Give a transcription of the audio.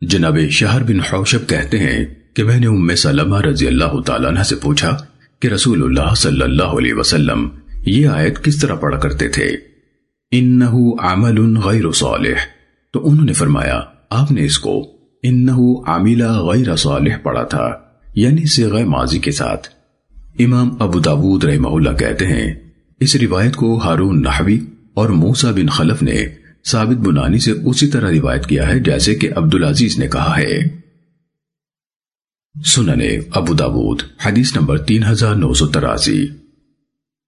جناب شہر بن حوشب کہتے ہیں کہ میں نے ام سلمہ رضی اللہ تعالیٰ عنہ سے پوچھا کہ رسول اللہ صلی اللہ علیہ وسلم یہ آیت کس طرح پڑھا کرتے تھے؟ انہو عمل غیر صالح۔ تو انہوں نے فرمایا، آپ نے اس کو انہو عمل غیر صالح پڑھا تھا یعنی صیغہ ماضی کے ساتھ۔ امام ابو داود رحمہ اللہ کہتے ہیں، اس روایت کو ہارون نحوی اور موسیٰ بن خلف نے ثابت بنانی سے اسی طرح روایت کیا ہے جیسے کہ عبدالعزیز نے کہا ہے۔ سننے ابو داود، حدیث نمبر تین ہزار نو سو تراسی۔